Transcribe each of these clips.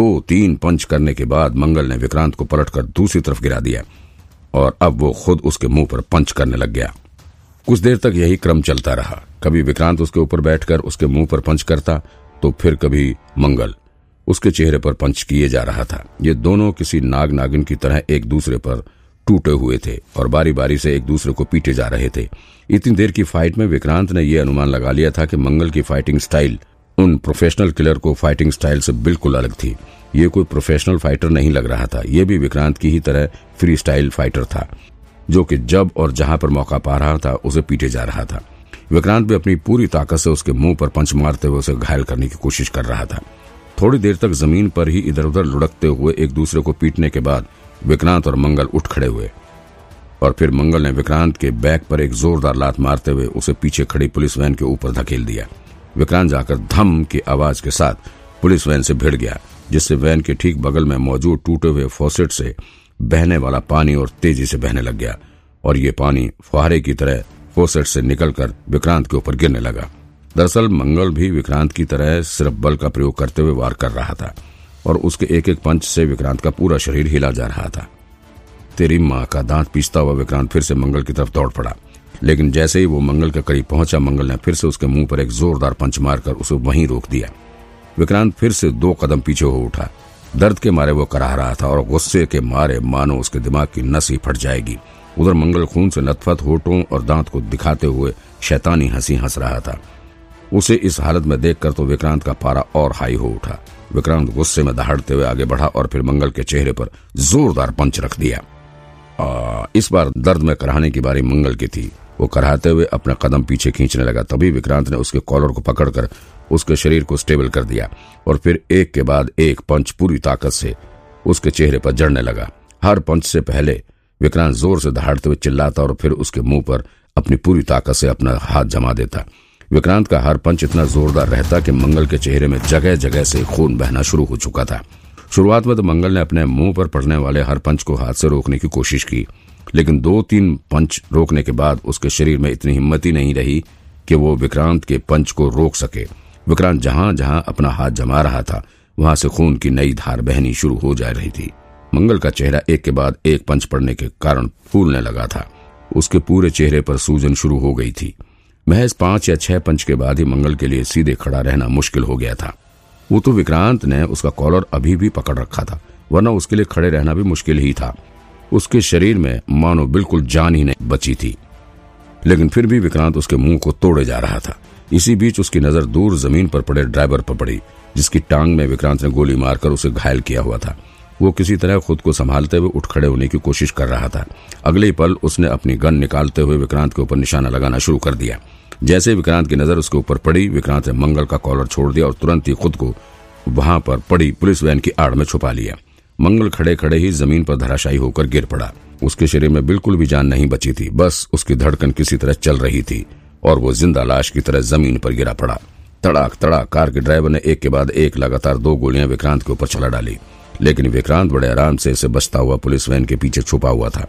दो, तीन पंच करने के बाद मंगल ने विक्रांत को पलटकर दूसरी तरफ़ गिरा दिया और अब वो खुद उसके मुँह पर पंच करने लग गया। कुछ देर तक यही क्रम चलता रहा। कभी विक्रांत उसके ऊपर बैठकर उसके मुँह पर पंच करता तो फिर कभी मंगल उसके चेहरे पर पंच किए जा रहा था। ये दोनों किसी नाग नागिन की तरह एक दूसरे पर टूटे हुए थे और बारी बारी से एक दूसरे को पीटे जा रहे थे। इतनी देर की फाइट में विक्रांत ने यह अनुमान लगा लिया था कि मंगल की फाइटिंग स्टाइल उन प्रोफेशनल किलर को फाइटिंग स्टाइल से बिल्कुल अलग थी। ये कोई प्रोफेशनल फाइटर नहीं लग रहा था। ये भी विक्रांत की ही तरह फ्री स्टाइल फाइटर था, जो कि जब और जहाँ पर मौका पा रहा था, उसे पीटे जा रहा था। विक्रांत भी अपनी पूरी ताकत से उसके मुँह पर पंच मारते हुए उसे घायल करने की कोशिश कर रहा था। थोड़ी देर तक ज़मीन पर ही इधर उधर लुढ़कते हुए एक दूसरे को पीटने के बाद विक्रांत और मंगल उठ खड़े हुए। और फिर मंगल ने विक्रांत के बैक पर एक जोरदार लात मारते हुए उसे पीछे खड़ी पुलिस वैन के ऊपर धकेल दिया। विक्रांत जाकर धम की आवाज़ के साथ पुलिस वैन से भिड़ गया, जिससे वैन के ठीक बगल में मौजूद टूटे हुए फॉसेट से बहने वाला पानी और तेज़ी से बहने लग गया और ये पानी फुहारे की तरह फोसेट से निकलकर विक्रांत के ऊपर गिरने लगा। दरअसल मंगल भी विक्रांत की तरह सिर्फ़ बल का प्रयोग करते हुए वार कर रहा था और उसके एक एक पंच से विक्रांत का पूरा शरीर हिला जा रहा था। तेरी माँ का दांत पीसता हुआ विक्रांत फिर से मंगल की तरफ़ दौड़ पड़ा। लेकिन जैसे ही वो मंगल के करीब पहुँचा मंगल ने फिर से उसके मुँह पर एक जोरदार पंच मारकर उसे वहीं रोक दिया। विक्रांत फिर से दो कदम पीछे हो उठा। दर्द के मारे वो कराह रहा था और गुस्से के मारे मानो उसके दिमाग की नस ही फट जाएगी। उधर मंगल खून से नतफत होठों और दांत को दिखाते हुए शैतानी हँसी हंस रहा था। उसे इस हालत में देखकर तो विक्रांत का पारा और हाई हो उठा। विक्रांत गुस्से में दहाड़ते हुए आगे बढ़ा और फिर मंगल के चेहरे पर जोरदार पंच रख दिया। आ, इस बार दर्द में कराने की बारी मंगल की थी। वो कराहते हुए अपना कदम पीछे खींचने लगा। तभी विक्रांत ने उसके कॉलर को पकड़कर उसके शरीर को स्टेबल कर दिया और फिर एक के बाद एक पंच पूरी ताकत से उसके चेहरे पर जड़ने लगा। हर पंच से पहले विक्रांत ज़ोर से दहाड़ते हुए चिल्लाता और फिर उसके मुँह पर अपनी पूरी ताकत से अपना हाथ जमा देता। विक्रांत का हर पंच इतना जोरदार रहता कि मंगल के चेहरे में जगह जगह से खून बहना शुरू हो चुका था। शुरुआत में तो मंगल ने अपने मुँह पर पड़ने वाले हर पंच को हाथ से रोकने की कोशिश की। लेकिन दो तीन पंच रोकने के बाद उसके शरीर में इतनी हिम्मत ही नहीं रही कि वो विक्रांत के पंच को रोक सके। विक्रांत जहाँ जहाँ अपना हाथ जमा रहा था, वहाँ से खून की नई धार बहनी शुरू हो जा रही थी। मंगल का चेहरा एक के बाद एक पंच पड़ने के कारण फूलने लगा था। उसके पूरे चेहरे पर सूजन शुरू हो गई थी। महज पाँच या छह पंच के बाद ही मंगल के लिए सीधे खड़ा रहना मुश्किल हो गया था। वो तो विक्रांत ने उसका कॉलर अभी भी पकड़ रखा था, वरना उसके लिए खड़े रहना भी मुश्किल ही था। उसके शरीर में, मानो बिल्कुल जान ही नहीं बची थी। लेकिन फिर भी विक्रांत उसके मुँह को तोड़े जा रहा था। इसी बीच उसकी नज़र दूर ज़मीन पर पड़े ड्राइवर पर पड़ी, जिसकी टांग में विक्रांत ने गोली मारकर उसे घायल किया हुआ था। वो किसी तरह खुद को संभालते हुए उठ खड़े होने की कोशिश कर रहा था। अगले पल उसने अपनी गन निकालते हुए विक्रांत के ऊपर निशाना लगाना शुरू कर दिया। जैसे विक्रांत की नज़र उसके ऊपर पड़ी, विक्रांत ने मंगल का कॉलर छोड़ दिया और तुरंत ही खुद को वहाँ पर पड़ी पुलिस वैन की आड़ में छुपा लिया। मंगल खड़े खड़े ही ज़मीन पर धराशायी होकर गिर पड़ा। उसके शरीर में बिल्कुल भी जान नहीं बची थी, बस उसकी धड़कन किसी तरह चल रही थी और वो ज़िंदा लाश की तरह ज़मीन पर गिरा पड़ा। तड़ाक तड़ाक, कार के ड्राइवर ने एक के बाद एक लगातार दो गोलियाँ विक्रांत के ऊपर चला डाली। लेकिन विक्रांत बड़े आराम से इसे बचता हुआ पुलिस वैन के पीछे छुपा हुआ था।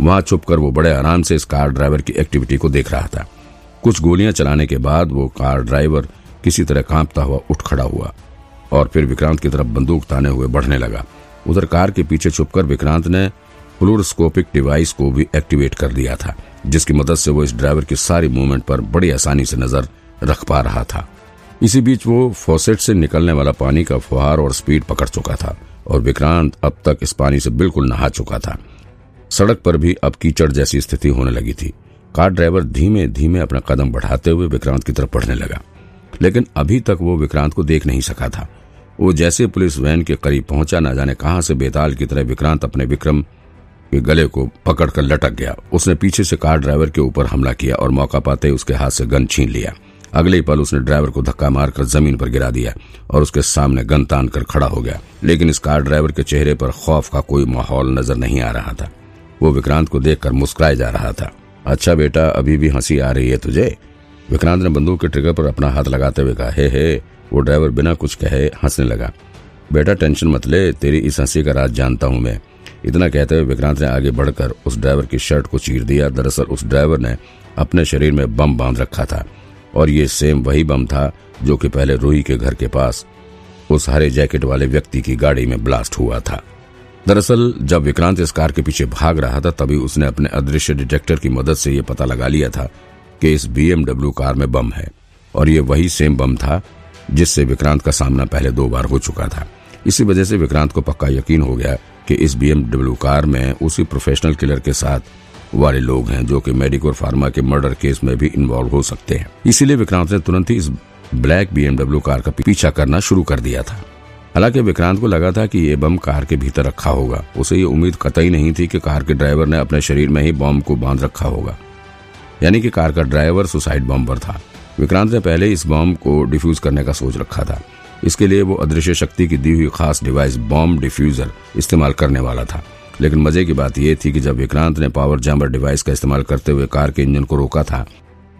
वहाँ छुपकर वो बड़े आराम से इस कार ड्राइवर की एक्टिविटी को देख रहा था। कुछ गोलियाँ चलाने के बाद वो कार ड्राइवर किसी तरह कांपता हुआ उठ खड़ा हुआ और फिर विक्रांत की तरफ़ बंदूक ताने हुए बढ़ने लगा। उधर कार के पीछे छुपकर विक्रांत ने फ्लोरोस्कोपिक डिवाइस को भी एक्टिवेट कर दिया था, जिसकी मदद से वो इस ड्राइवर की सारी मूवमेंट पर बड़ी आसानी से नज़र रख पा रहा था। इसी बीच वो फॉसेट से निकलने वाला पानी का फुहार और स्पीड पकड़ चुका था और विक्रांत अब तक इस पानी से बिल्कुल नहा चुका था। सड़क पर भी अब कीचड़ जैसी स्थिति होने लगी थी। कार ड्राइवर धीमे धीमे अपना कदम बढ़ाते हुए विक्रांत की तरफ़ बढ़ने लगा, लेकिन अभी तक वो विक्रांत को देख नहीं सका था। वो जैसे पुलिस वैन के करीब पहुँचा न जाने कहाँ से बेताल की तरह विक्रांत अपने विक्रम के गले को पकड़कर लटक गया। उसने पीछे से कार ड्राइवर के ऊपर हमला किया और मौका पाते उसके हाथ से गन छीन लिया। अगले पल उसने ड्राइवर को धक्का मारकर ज़मीन पर गिरा दिया और उसके सामने गन तान कर खड़ा हो गया। लेकिन इस कार ड्राइवर के चेहरे पर खौफ का कोई माहौल नज़र नहीं आ रहा था। वो विक्रांत को देखकर मुस्कुराया जा रहा था। अच्छा बेटा, अभी भी हँसी आ रही है तुझे? विक्रांत ने बंदूक के ट्रिगर पर अपना हाथ लगाते हुए कहा, हे हे। वो ड्राइवर बिना कुछ कहे हंसने लगा। बेटा, टेंशन मत ले, तेरी इस हँसी का राज जानता हूँ मैं। इतना कहते हुए विक्रांत ने आगे बढ़कर उस ड्राइवर की शर्ट को चीर दिया। दरअसल उस ड्राइवर ने अपने शरीर में बम बाँध रखा था और ये सेम वही बम था जो कि पहले रूही के घर के पास उस हरे जैकेट वाले व्यक्ति की गाड़ी में ब्लास्ट हुआ था। दरअसल जब विक्रांत इस कार के पीछे भाग रहा था, तभी उसने अपने अदृश्य डिटेक्टर की मदद से यह पता लगा लिया था कि इस बीएमडब्ल्यू कार में बम है। और ये वही सेम बम था, जिससे विक्रांत का सामना पहले दो बार हो चुका था। इसी वजह से विक्रांत को पक्का यकीन हो गया कि इस बीएमडब्ल्यू कार में उसी प्रोफेशनल किलर के साथ वाले लोग हैं, जो कि मेडिकोर फार्मा के मर्डर केस में भी इन्वॉल्व हो सकते हैं। इसीलिए विक्रांत ने तुरंत ही इस ब्लैक बीएमडब्ल्यू कार का पीछा करना शुरू कर दिया था। हालाँकि विक्रांत को लगा था कि ये बम कार के भीतर रखा होगा। उसे ये उम्मीद कतई नहीं थी कि कार के ड्राइवर ने अपने शरीर में ही बम को बाँध रखा होगा। यानी कि कार का ड्राइवर सुसाइड बॉम्बर था। विक्रांत ने पहले इस बॉम्ब को डिफ्यूज करने का सोच रखा था। इसके लिए वो अदृश्य शक्ति की दी हुई खास डिवाइस बॉम्ब डिफ्यूजर इस्तेमाल करने वाला था। लेकिन मज़े की बात यह थी कि जब विक्रांत ने पावर जैमर डिवाइस का इस्तेमाल करते हुए कार के इंजन को रोका था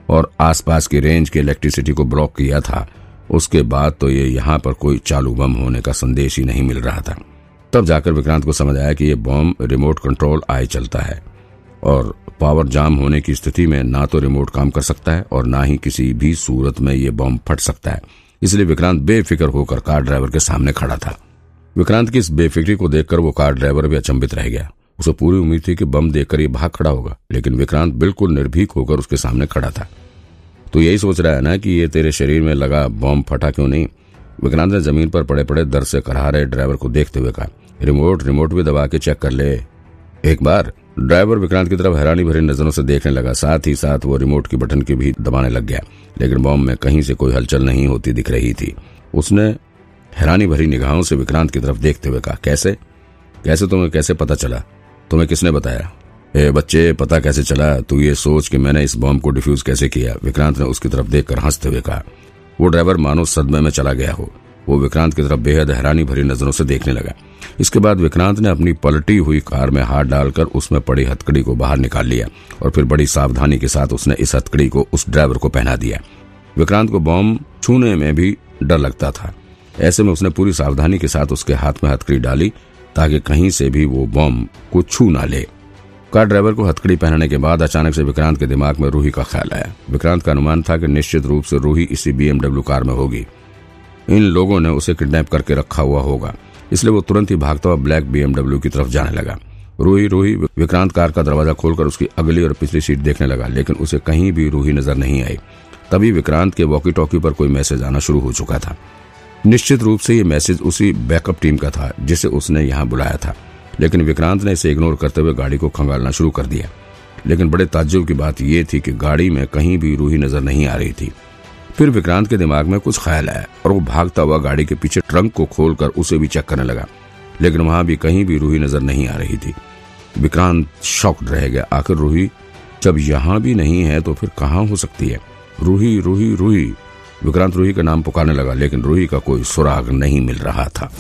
और आसपास की रेंज की इलेक्ट्रिसिटी को ब्लॉक किया था, उसके बाद तो ये यहाँ पर कोई चालू बम होने का संदेश ही नहीं मिल रहा था। तब जाकर विक्रांत को समझ आया कि ये बॉम्ब रिमोट कंट्रोल आए चलता है। और पावर जाम होने की स्थिति में ना तो रिमोट काम कर सकता है और ना ही किसी भी सूरत में ये बॉम्ब फट सकता है। इसलिए विक्रांत बेफिक्र होकर कार ड्राइवर के सामने खड़ा था। विक्रांत की इस बेफिक्री को देखकर वो कार ड्राइवर भी अचंबित रह गया। उसे पूरी उम्मीद थी कि बम देखकर ये भाग खड़ा होगा, लेकिन विक्रांत बिल्कुल निर्भीक होकर उसके सामने खड़ा था। तो यही सोच रहा है ना कि ये तेरे शरीर में लगा बॉम्ब फटा क्यों नहीं? विक्रांत ने ज़मीन पर पड़े पड़े दर से करा रहे ड्राइवर को देखते हुए कहा, रिमोट रिमोट भी दबा के चेक कर ले। एक बार ड्राइवर विक्रांत की तरफ़ हैरानी भरी नज़रों से देखने लगा। साथ ही साथ वो रिमोट की बटन की भी दबाने लग गया, लेकिन बॉम्ब में कहीं से कोई हलचल नहीं होती दिख रही थी। उसने हैरानी भरी निगाहों से विक्रांत की तरफ़ देखते हुए कहा, कैसे? कैसे तुम्हें कैसे पता चला? तुम्हें किसने बताया? ए, बच्चे, पता कैसे चला? तू ये सोच कि मैंने इस बॉम्ब को डिफ्यूज कैसे किया? विक्रांत ने उसकी तरफ़ देखकर हँसते हुए कहा, वो ड्राइवर मानो सदमे में चला गया हो। वो विक्रांत की तरफ़ बेहद हैरानी भरी नज़रों से देखने लगा। इसके बाद विक्रांत ने अपनी पलटी हुई कार में हाथ डालकर उसमें पड़ी हथकड़ी को बाहर निकाल लिया और फिर बड़ी सावधानी के साथ उसने इस हथकड़ी को उस ड्राइवर को पहना दिया। विक्रांत को बॉम्ब छूने में भी डर लगता था। ऐसे में उसने पूरी सावधानी के साथ उसके हाथ में हथकड़ी डाली ताकि कहीं से भी वो बॉम्ब को छू ना ले। कार ड्राइवर को हथकड़ी पहनने के बाद अचानक से विक्रांत के दिमाग में रूही का ख्याल आया। विक्रांत का अनुमान था कि निश्चित रूप से रूही इसी बीएमडब्ल्यू कार में होगी। इन लोगों ने उसे किडनैप करके रखा हुआ होगा। इसलिए वो तुरंत ही भागता हुआ ब्लैक बीएमडब्ल्यू की तरफ़ जाने लगा। रूही रूही, विक्रांत कार का दरवाज़ा खोलकर उसकी अगली और पिछली सीट देखने लगा, लेकिन उसे कहीं भी रूही नज़र नहीं आई। तभी विक्रांत के वॉकी टॉकी पर कोई मैसेज आना शुरू हो चुका था। निश्चित रूप से ये मैसेज उसी बैकअप टीम का था, जिसे उसने यहाँ बुलाया था। लेकिन विक्रांत ने इसे इग्नोर करते हुए गाड़ी को खंगालना शुरू कर दिया। लेकिन बड़े ताज्जुब की बात यह थी कि गाड़ी में कहीं भी रूही नज़र नहीं आ रही थी। फिर विक्रांत के दिमाग में कुछ ख्याल आया और वो भागता हुआ गाड़ी के पीछे ट्रंक को खोलकर उसे भी चेक करने लगा। लेकिन वहाँ भी कहीं भी रूही नज़र नहीं आ रही थी। विक्रांत शॉक्ड रह गया। आखिर रूही, जब यहाँ भी नहीं है तो फिर कहाँ हो सकती है? रूही रूही रूही। विक्रांत रूही का नाम पुकारने लगा, लेकिन रूही का कोई सुराग नहीं मिल रहा था।